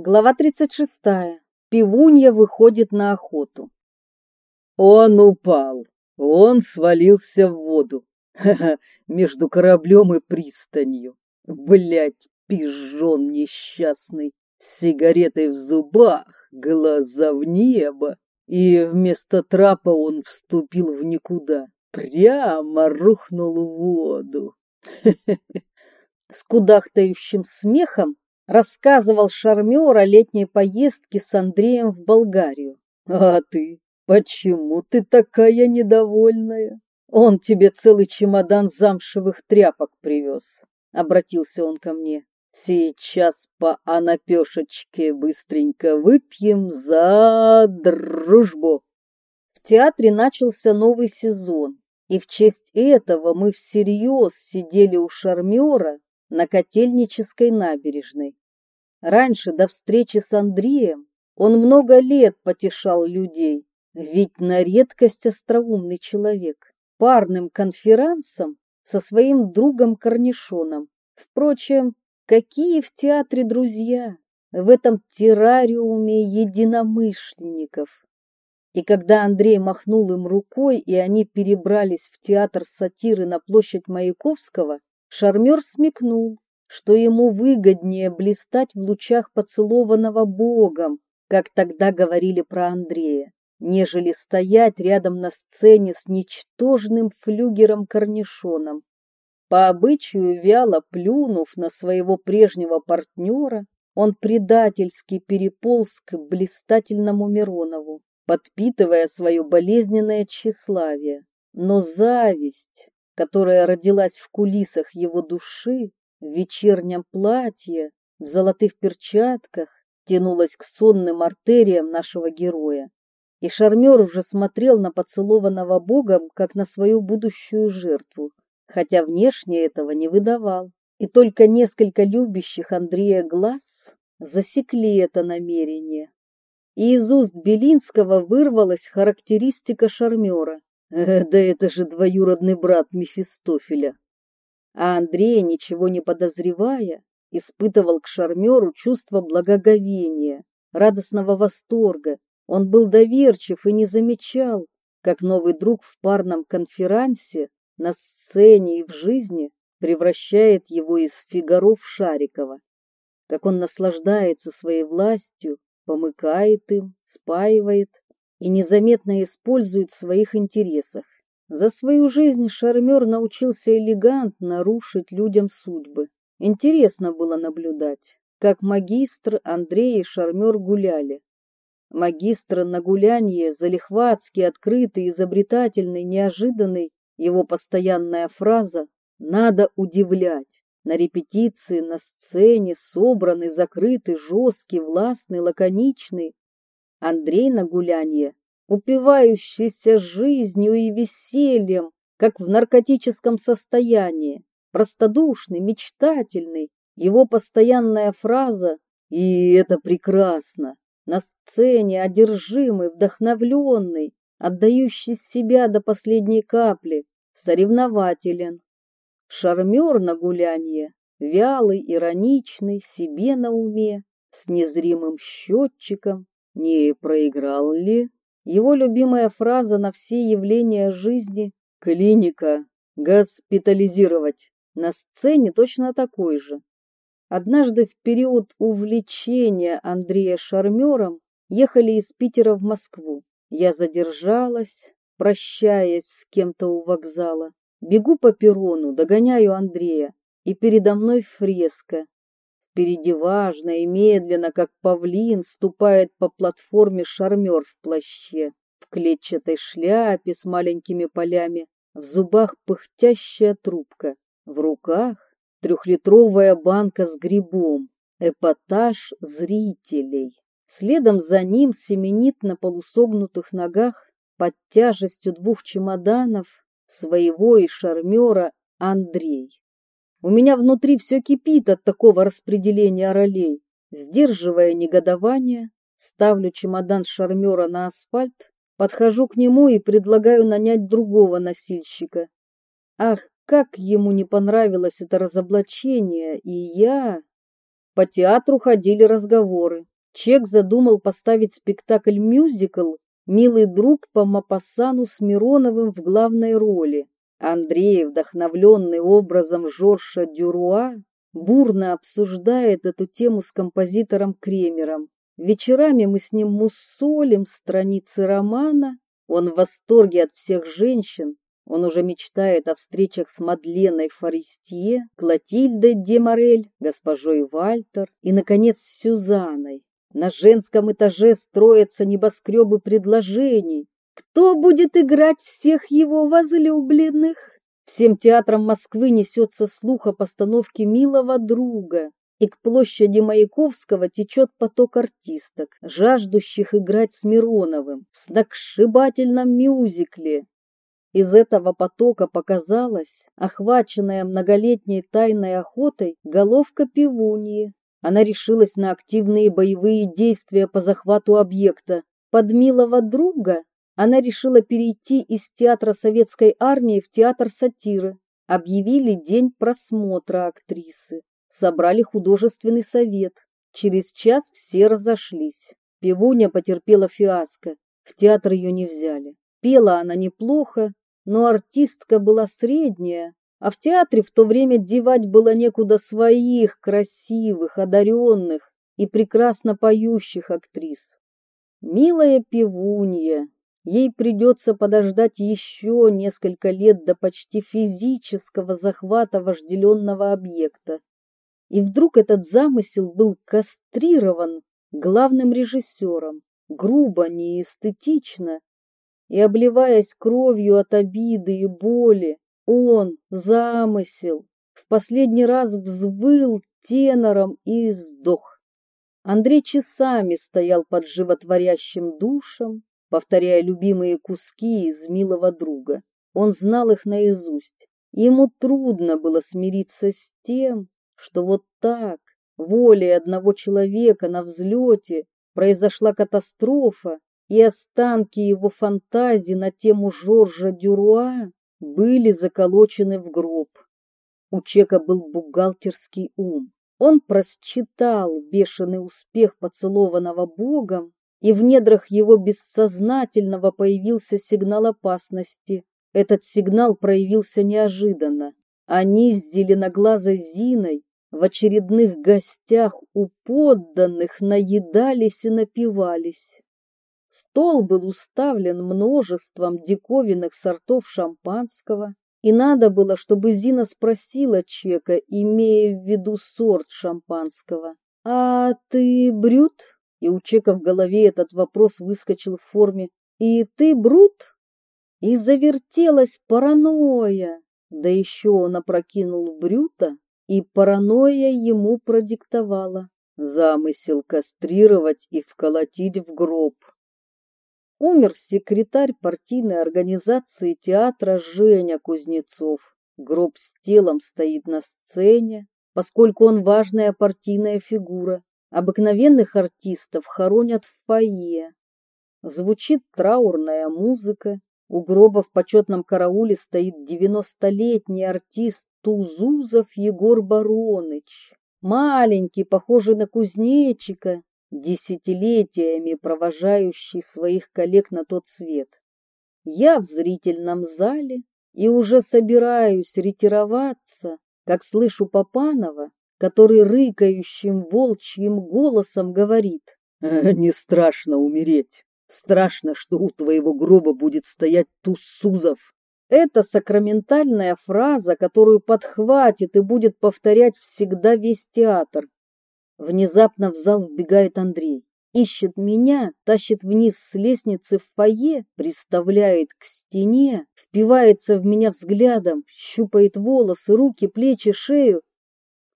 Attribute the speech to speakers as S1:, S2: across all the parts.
S1: Глава 36. Пивунья выходит на охоту.
S2: Он упал. Он свалился в воду. Ха-ха, между кораблем и пристанью. Блять, пижон несчастный. С сигаретой в зубах, глаза в небо. И вместо трапа он вступил в никуда. Прямо рухнул в воду.
S1: С кудахтающим смехом рассказывал шармер о летней поездке с Андреем в Болгарию.
S2: А ты? Почему ты такая недовольная?
S1: Он тебе целый чемодан замшевых тряпок привез. Обратился он ко мне.
S2: Сейчас по анапешечке быстренько выпьем за дружбу.
S1: В театре начался новый сезон, и в честь этого мы всерьез сидели у шармера на Котельнической набережной. Раньше, до встречи с Андреем, он много лет потешал людей, ведь на редкость остроумный человек, парным конферансом со своим другом Корнишоном. Впрочем, какие в театре друзья, в этом террариуме единомышленников. И когда Андрей махнул им рукой, и они перебрались в театр сатиры на площадь Маяковского, шармер смекнул, что ему выгоднее блистать в лучах поцелованного Богом, как тогда говорили про Андрея, нежели стоять рядом на сцене с ничтожным флюгером-корнишоном. По обычаю, вяло плюнув на своего прежнего партнера, он предательски переполз к блистательному Миронову, подпитывая свое болезненное тщеславие. Но зависть, которая родилась в кулисах его души, в вечернем платье, в золотых перчатках, тянулась к сонным артериям нашего героя. И шармер уже смотрел на поцелованного Богом, как на свою будущую жертву, хотя внешне этого не выдавал. И только несколько любящих Андрея глаз засекли это намерение. И из уст Белинского вырвалась характеристика шармера.
S2: «Э, «Да это же двоюродный брат Мефистофеля!»
S1: а Андрей, ничего не подозревая, испытывал к шармеру чувство благоговения, радостного восторга. Он был доверчив и не замечал, как новый друг в парном конферансе на сцене и в жизни превращает его из Фигаро в Шарикова, как он наслаждается своей властью, помыкает им, спаивает и незаметно использует в своих интересах. За свою жизнь шармер научился элегантно рушить людям судьбы. Интересно было наблюдать, как магистр Андрей и шармер гуляли. Магистр на гулянье, залихватский, открытый, изобретательный, неожиданный, его постоянная фраза «надо удивлять». На репетиции, на сцене, собранный, закрытый, жесткий, властный, лаконичный. Андрей на гулянье упивающийся жизнью и весельем, как в наркотическом состоянии, простодушный, мечтательный, его постоянная фраза «И это прекрасно!» на сцене одержимый, вдохновленный, отдающий себя до последней капли, соревнователен. Шармер на гулянье, вялый, ироничный, себе на уме, с незримым счетчиком, не проиграл ли? Его любимая фраза на все явления жизни «клиника», «госпитализировать» на сцене точно такой же. Однажды в период увлечения Андрея шармером ехали из Питера в Москву. Я задержалась, прощаясь с кем-то у вокзала. Бегу по перрону, догоняю Андрея, и передо мной фреска, Впереди важно и медленно, как павлин, ступает по платформе шармер в плаще, в клетчатой шляпе с маленькими полями, в зубах пыхтящая трубка, в руках трехлитровая банка с грибом, эпатаж зрителей. Следом за ним семенит на полусогнутых ногах под тяжестью двух чемоданов своего и шармера Андрей. У меня внутри все кипит от такого распределения ролей. Сдерживая негодование, ставлю чемодан шармера на асфальт, подхожу к нему и предлагаю нанять другого носильщика. Ах, как ему не понравилось это разоблачение, и я... По театру ходили разговоры. Чек задумал поставить спектакль-мюзикл «Милый друг» по Мапассану с Мироновым в главной роли. Андрей, вдохновленный образом Жорша Дюруа, бурно обсуждает эту тему с композитором Кремером. Вечерами мы с ним муссолим страницы романа. Он в восторге от всех женщин. Он уже мечтает о встречах с Мадленой Форестье, Клотильдой Деморель, госпожой Вальтер и, наконец, с Сюзанной. На женском этаже строятся небоскребы предложений. Кто будет играть всех его возлюбленных? Всем театрам Москвы несется слух о постановке «Милого друга», и к площади Маяковского течет поток артисток, жаждущих играть с Мироновым в сногсшибательном мюзикле. Из этого потока показалась, охваченная многолетней тайной охотой, головка пивуньи. Она решилась на активные боевые действия по захвату объекта. Под милого друга она решила перейти из театра советской армии в театр сатиры. Объявили день просмотра актрисы. Собрали художественный совет. Через час все разошлись. Пивуня потерпела фиаско. В театр ее не взяли. Пела она неплохо, но артистка была средняя, а в театре в то время девать было некуда своих красивых, одаренных и прекрасно поющих актрис. Милая пивунья, ей придется подождать еще несколько лет до почти физического захвата вожделенного объекта. И вдруг этот замысел был кастрирован главным режиссером, грубо, неэстетично, и, обливаясь кровью от обиды и боли, он, замысел, в последний раз взвыл тенором и сдох. Андрей часами стоял под животворящим душем, повторяя любимые куски из милого друга. Он знал их наизусть. Ему трудно было смириться с тем, что вот так, волей одного человека на взлете, произошла катастрофа, и останки его фантазии на тему Жоржа Дюруа были заколочены в гроб. У Чека был бухгалтерский ум. Он просчитал бешеный успех поцелованного Богом, и в недрах его бессознательного появился сигнал опасности. Этот сигнал проявился неожиданно. Они с зеленоглазой Зиной в очередных гостях у подданных наедались и напивались. Стол был уставлен множеством диковинных сортов шампанского, и надо было, чтобы Зина спросила Чека, имея в виду сорт шампанского. «А ты брют?» И у Чека в голове этот вопрос выскочил в форме «И ты брут?» И завертелась паранойя. Да еще он опрокинул брюта, и паранойя ему продиктовала замысел кастрировать и вколотить в гроб. Умер секретарь партийной организации театра Женя Кузнецов. Гроб с телом стоит на сцене, поскольку он важная партийная фигура. Обыкновенных артистов хоронят в фойе. Звучит траурная музыка. У гроба в почетном карауле стоит девяностолетний артист Тузузов Егор Бароныч. Маленький, похожий на кузнечика, десятилетиями провожающий своих коллег на тот свет. Я в зрительном зале и уже собираюсь ретироваться, как слышу Попанова, который рыкающим волчьим голосом говорит.
S2: «Не страшно умереть. Страшно, что у твоего гроба будет стоять Туссузов».
S1: Это сакраментальная фраза, которую подхватит и будет повторять всегда весь театр. Внезапно в зал вбегает Андрей. Ищет меня, тащит вниз с лестницы в фойе, приставляет к стене, впивается в меня взглядом, щупает волосы, руки, плечи, шею.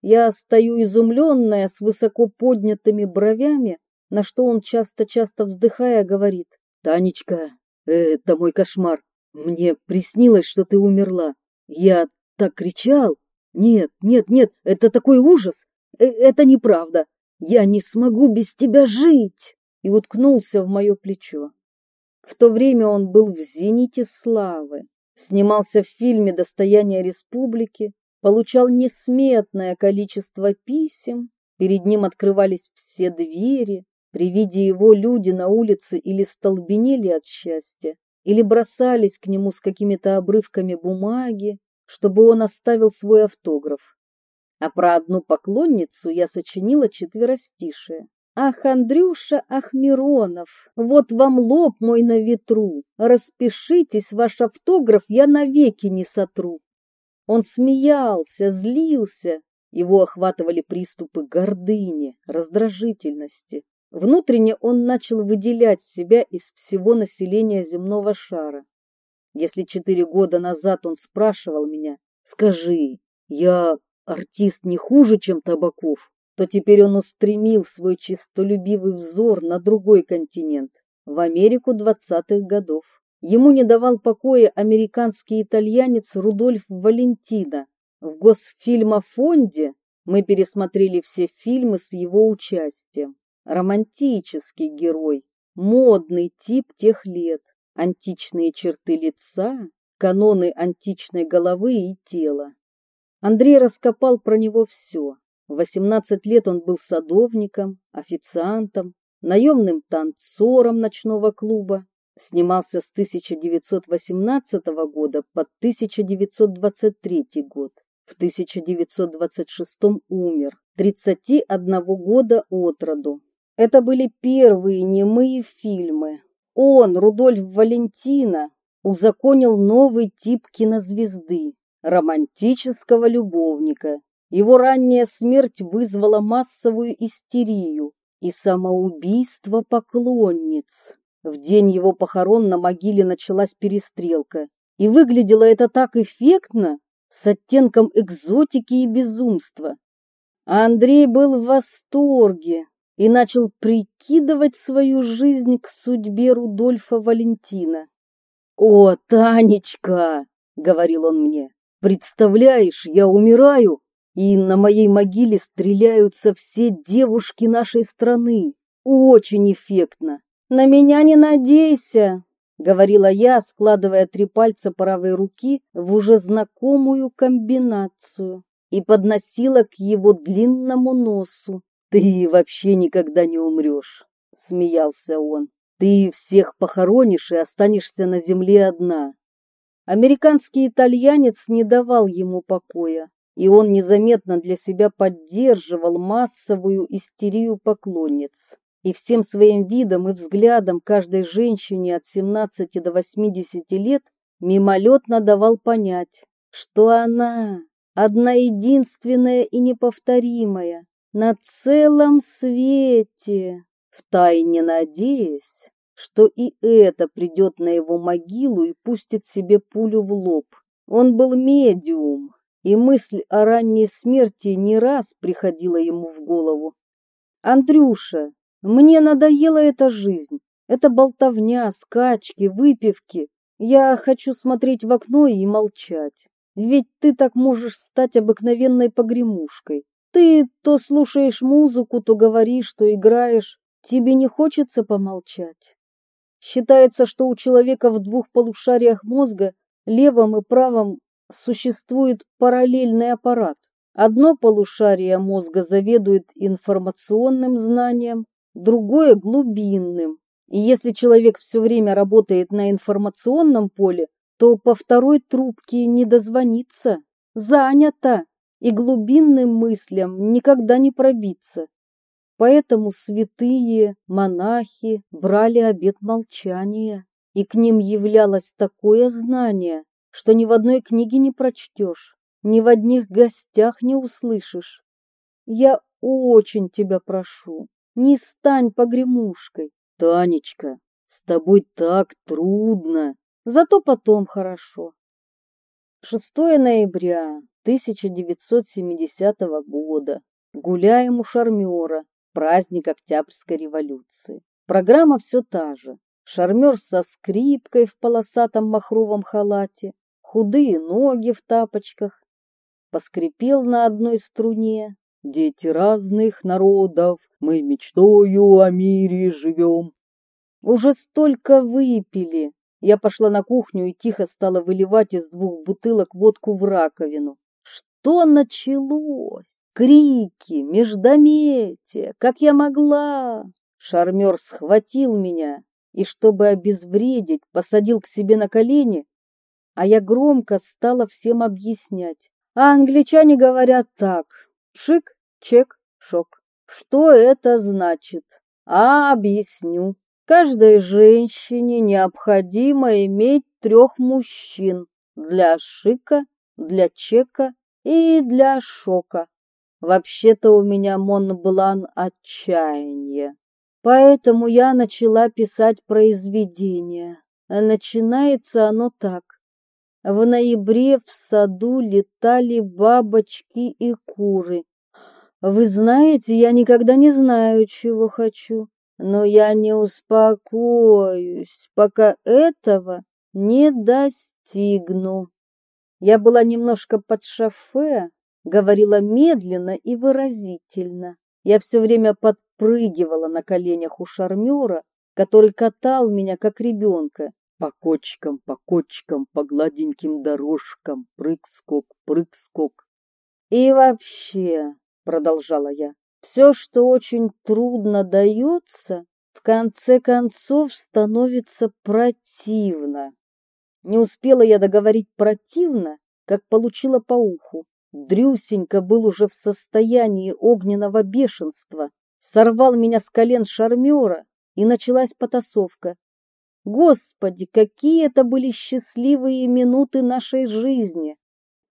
S1: Я стою изумленная, с высоко поднятыми бровями, на что он часто-часто вздыхая говорит.
S2: «Танечка, это мой кошмар. Мне приснилось, что ты умерла. Я так кричал. Нет, нет, нет, это такой ужас. Э, это неправда. Я не смогу без тебя жить.
S1: И уткнулся в мое плечо. В то время он был в зените славы, снимался в фильме «Достояние республики», получал несметное количество писем, Перед ним открывались все двери. При виде его люди на улице или столбенели от счастья, или бросались к нему с какими-то обрывками бумаги, чтобы он оставил свой автограф. А про одну поклонницу я сочинила четверостишее. Ах, Андрюша Ахмиронов, вот вам лоб мой на ветру. Распишитесь, ваш автограф я навеки не сотру. Он смеялся, злился. Его охватывали приступы гордыни, раздражительности. Внутренне он начал выделять себя из всего населения земного шара. Если четыре года назад он спрашивал меня, «Скажи, я артист не хуже, чем Табаков?» то теперь он устремил свой чистолюбивый взор на другой континент, в Америку двадцатых годов. Ему не давал покоя американский итальянец Рудольф Валентино. В Госфильмофонде мы пересмотрели все фильмы с его участием. Романтический герой, модный тип тех лет, античные черты лица, каноны античной головы и тела. Андрей раскопал про него все. В 18 лет он был садовником, официантом, наемным танцором ночного клуба, снимался с 1918 года по 1923 год. В 1926 умер, 31 года от роду. Это были первые немые фильмы. Он, Рудольф Валентина, узаконил новый тип кинозвезды, романтического любовника, его ранняя смерть вызвала массовую истерию и самоубийство поклонниц. В день его похорон на могиле началась перестрелка. И выглядело это так эффектно, с оттенком экзотики и безумства. А Андрей был в восторге и начал прикидывать свою жизнь к судьбе Рудольфа Валентина. «О, Танечка!» — говорил он мне. «Представляешь, я умираю, и на моей могиле стреляются все девушки нашей страны. Очень эффектно. На меня не надейся, говорила я, складывая три пальца правой руки в уже знакомую комбинацию и подносила к его длинному носу. Ты вообще никогда не умрешь, смеялся он. Ты всех похоронишь и останешься на земле одна. Американский итальянец не давал ему покоя и он незаметно для себя поддерживал массовую истерию поклонниц. И всем своим видом и взглядом каждой женщине от 17 до 80 лет мимолетно давал понять, что она одна единственная и неповторимая на целом свете, втайне надеясь, что и это придет на его могилу и пустит себе пулю в лоб. Он был медиум, и мысль о ранней смерти не раз приходила ему в голову. «Андрюша, мне надоела эта жизнь, эта болтовня, скачки, выпивки. Я хочу смотреть в окно и молчать. Ведь ты так можешь стать обыкновенной погремушкой. Ты то слушаешь музыку, то говоришь, что играешь. Тебе не хочется помолчать?» Считается, что у человека в двух полушариях мозга, левом и правом, существует параллельный аппарат. Одно полушарие мозга заведует информационным знанием, другое – глубинным. И если человек все время работает на информационном поле, то по второй трубке не дозвониться. Занято, и глубинным мыслям никогда не пробиться. Поэтому святые, монахи брали обет молчания, и к ним являлось такое знание, что ни в одной книге не прочтешь, ни в одних гостях не услышишь. Я очень тебя прошу, не стань погремушкой. Танечка, с тобой так трудно, зато потом хорошо. 6 ноября 1970 года. Гуляем у шармера, праздник Октябрьской революции. Программа все та же. Шармер со скрипкой в полосатом махровом халате, худые ноги в тапочках, поскрипел на одной струне. Дети разных народов, мы мечтою о мире живем. Уже столько выпили. Я пошла на кухню и тихо стала выливать из двух бутылок водку в раковину. Что началось? Крики, междометия, как я могла. Шармер схватил меня и, чтобы обезвредить, посадил к себе на колени, а я громко стала всем объяснять. А англичане говорят так. Шик, чек, шок. Что это значит? А объясню. Каждой женщине необходимо иметь трех мужчин для шика, для чека и для шока. Вообще-то у меня Монблан отчаяние. Поэтому я начала писать произведение. Начинается оно так. В ноябре в саду летали бабочки и куры. Вы знаете, я никогда не знаю, чего хочу, но я не успокоюсь, пока этого не достигну. Я была немножко под шофе, говорила медленно и выразительно. Я все время подпрыгивала на коленях у шармера, который катал меня, как ребенка.
S2: По кочкам, по кочкам, по гладеньким дорожкам, прыг-скок, прыг-скок.
S1: И вообще, продолжала я, все, что очень трудно дается, в конце концов становится противно. Не успела я договорить противно, как получила по уху. Дрюсенька был уже в состоянии огненного бешенства, сорвал меня с колен шармера, и началась потасовка. Господи, какие это были счастливые минуты нашей жизни!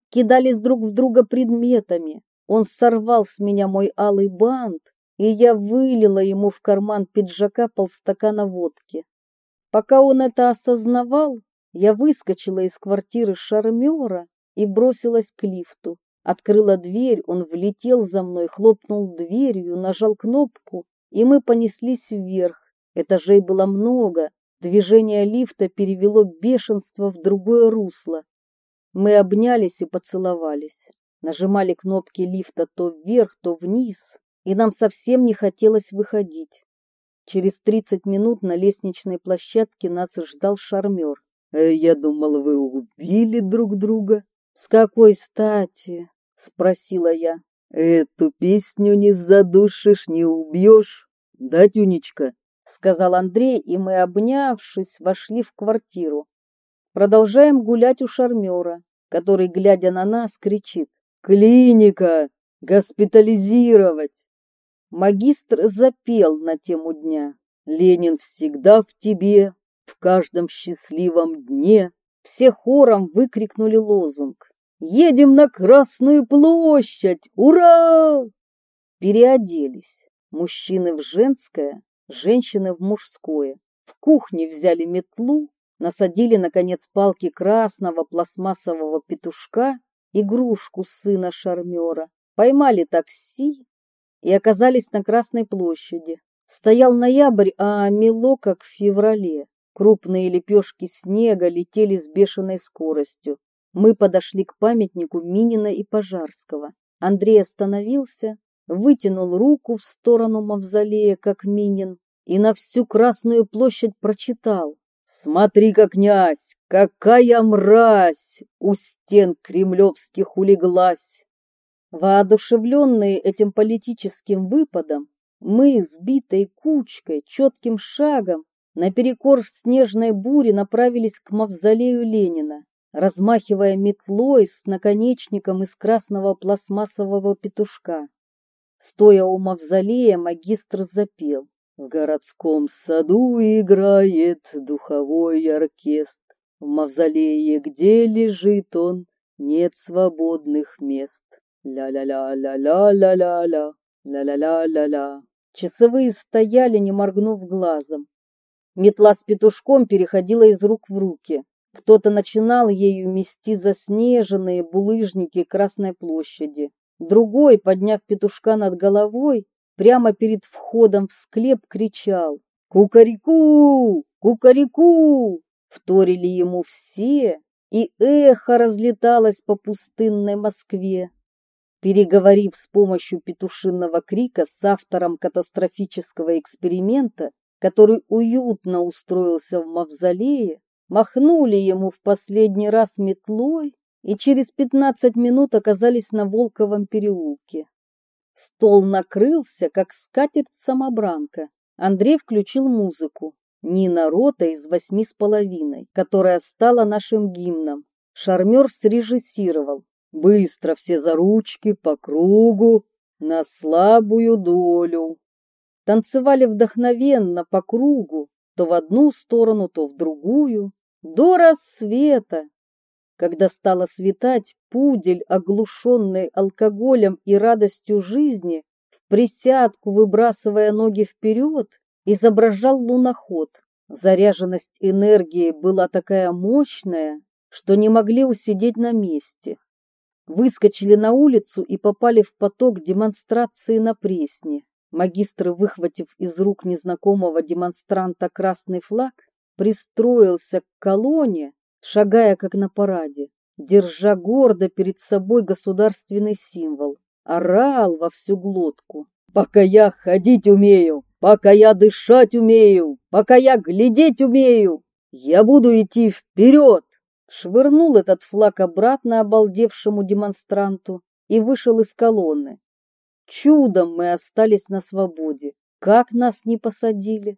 S1: Кидались друг в друга предметами. Он сорвал с меня мой алый бант, и я вылила ему в карман пиджака полстакана водки. Пока он это осознавал, я выскочила из квартиры шармера и бросилась к лифту. Открыла дверь, он влетел за мной, хлопнул дверью, нажал кнопку, и мы понеслись вверх. Этажей было много, движение лифта перевело бешенство в другое русло. Мы обнялись и поцеловались, нажимали кнопки лифта то вверх, то вниз, и нам совсем не хотелось выходить. Через тридцать минут на лестничной площадке нас ждал шармер.
S2: «Э, «Я думал, вы убили друг друга».
S1: «С какой стати?» — спросила я.
S2: «Эту песню не задушишь, не убьешь, да, Тюнечка?»
S1: — сказал Андрей, и мы, обнявшись, вошли в квартиру. Продолжаем гулять у шармера, который, глядя на нас, кричит.
S2: «Клиника! Госпитализировать!»
S1: Магистр запел на тему дня.
S2: «Ленин всегда в тебе, в каждом счастливом дне».
S1: Все хором выкрикнули лозунг.
S2: «Едем на Красную площадь! Ура!»
S1: Переоделись. Мужчины в женское, женщины в мужское. В кухне взяли метлу, насадили, наконец, палки красного пластмассового петушка, игрушку сына шармера, поймали такси и оказались на Красной площади. Стоял ноябрь, а мело, как в феврале. Крупные лепешки снега летели с бешеной скоростью. Мы подошли к памятнику Минина и Пожарского. Андрей остановился, вытянул руку в сторону мавзолея, как Минин, и на всю Красную площадь прочитал.
S2: «Смотри-ка, князь, какая мразь у стен кремлевских улеглась!»
S1: Воодушевленные этим политическим выпадом, мы, сбитой кучкой, четким шагом, наперекор снежной буре направились к мавзолею Ленина, размахивая метлой с наконечником из красного пластмассового петушка. Стоя у мавзолея, магистр запел.
S2: В городском саду играет духовой оркестр. В мавзолее, где лежит он, нет свободных мест. Ля-ля-ля-ля-ля-ля-ля, ля-ля-ля-ля-ля.
S1: Часовые стояли, не моргнув глазом. Метла с петушком переходила из рук в руки. Кто-то начинал ею мести заснеженные булыжники Красной площади. Другой, подняв петушка над головой, прямо перед входом в склеп кричал «Кукареку! Кукареку!» Вторили ему все, и эхо разлеталось по пустынной Москве. Переговорив с помощью петушинного крика с автором катастрофического эксперимента, который уютно устроился в мавзолее, махнули ему в последний раз метлой и через пятнадцать минут оказались на Волковом переулке. Стол накрылся, как скатерть-самобранка. Андрей включил музыку. Нина Рота из восьми с половиной, которая стала нашим гимном. Шармер срежиссировал. Быстро все за ручки, по кругу, на слабую долю. Танцевали вдохновенно по кругу, то в одну сторону, то в другую, до рассвета. Когда стало светать, пудель, оглушенный алкоголем и радостью жизни, в присядку выбрасывая ноги вперед, изображал луноход. Заряженность энергии была такая мощная, что не могли усидеть на месте. Выскочили на улицу и попали в поток демонстрации на Пресне. Магистр, выхватив из рук незнакомого демонстранта красный флаг, пристроился к колонне, шагая как на параде, держа гордо перед собой государственный символ, орал во всю глотку. «Пока я ходить умею, пока я дышать умею, пока я глядеть умею, я буду идти вперед!» Швырнул этот флаг обратно обалдевшему демонстранту и вышел из колонны. Чудом мы остались на свободе. Как нас не посадили?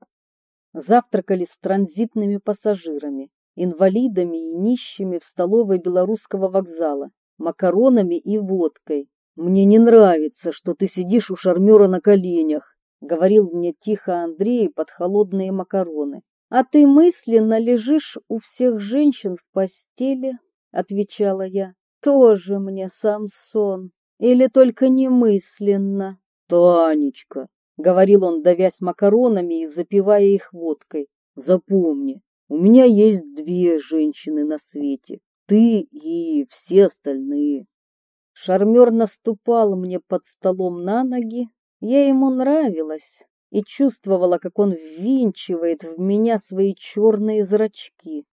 S1: Завтракали с транзитными пассажирами инвалидами и нищими в столовой белорусского вокзала, макаронами и водкой. «Мне не нравится, что ты сидишь у шармера на коленях», — говорил мне тихо Андрей под холодные макароны. «А ты мысленно лежишь у всех женщин в постели?» — отвечала я. «Тоже мне Самсон. Или только немысленно?» «Танечка», — говорил он, давясь макаронами и запивая их водкой, — «запомни, у меня есть две женщины на свете. Ты и все остальные. Шармер наступал мне под столом на ноги. Я ему нравилась и чувствовала, как он ввинчивает в меня свои черные зрачки.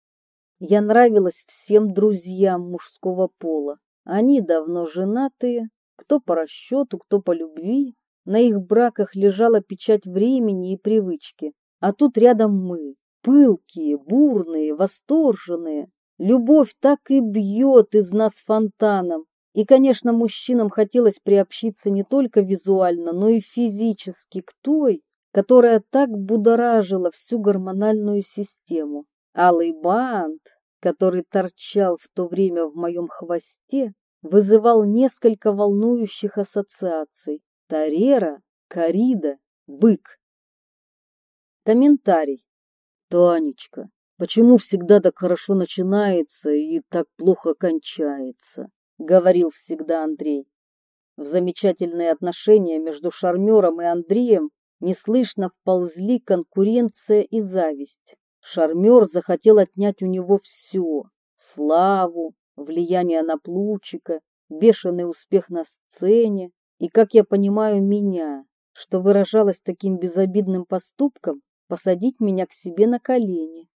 S1: Я нравилась всем друзьям мужского пола. Они давно женатые, кто по расчету, кто по любви. На их браках лежала печать времени и привычки. А тут рядом мы, пылкие, бурные, восторженные. Любовь так и бьет из нас фонтаном. И, конечно, мужчинам хотелось приобщиться не только визуально, но и физически к той, которая так будоражила всю гормональную систему. Алый бант, который торчал в то время в моем хвосте, вызывал несколько волнующих ассоциаций. Тарера, корида, бык. Комментарий. Танечка, почему всегда так хорошо начинается и так плохо кончается? Говорил всегда Андрей. В замечательные отношения между шармером и Андреем неслышно вползли конкуренция и зависть. Шармер захотел отнять у него все — славу, влияние на Плучика, бешеный успех на сцене и, как я понимаю, меня, что выражалось таким безобидным поступком, посадить меня к себе на колени.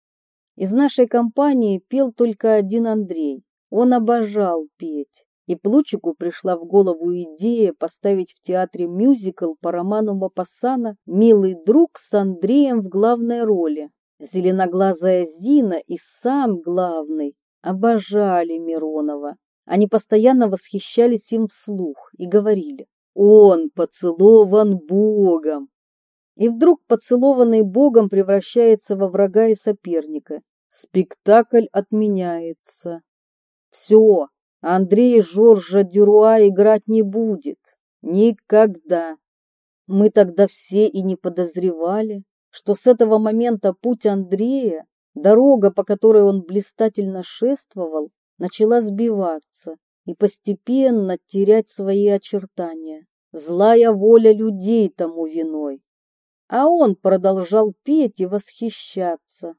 S1: Из нашей компании пел только один Андрей. Он обожал петь. И Плучику пришла в голову идея поставить в театре мюзикл по роману Мапассана «Милый друг» с Андреем в главной роли. Зеленоглазая Зина и сам главный обожали Миронова. Они постоянно восхищались им вслух и говорили «Он поцелован Богом, и вдруг поцелованный Богом превращается во врага и соперника. Спектакль отменяется. Все, Андрей Жоржа Дюруа играть не будет. Никогда. Мы тогда все и не подозревали, что с этого момента путь Андрея, дорога, по которой он блистательно шествовал, начала сбиваться и постепенно терять свои очертания. Злая воля людей тому виной а он продолжал петь и восхищаться.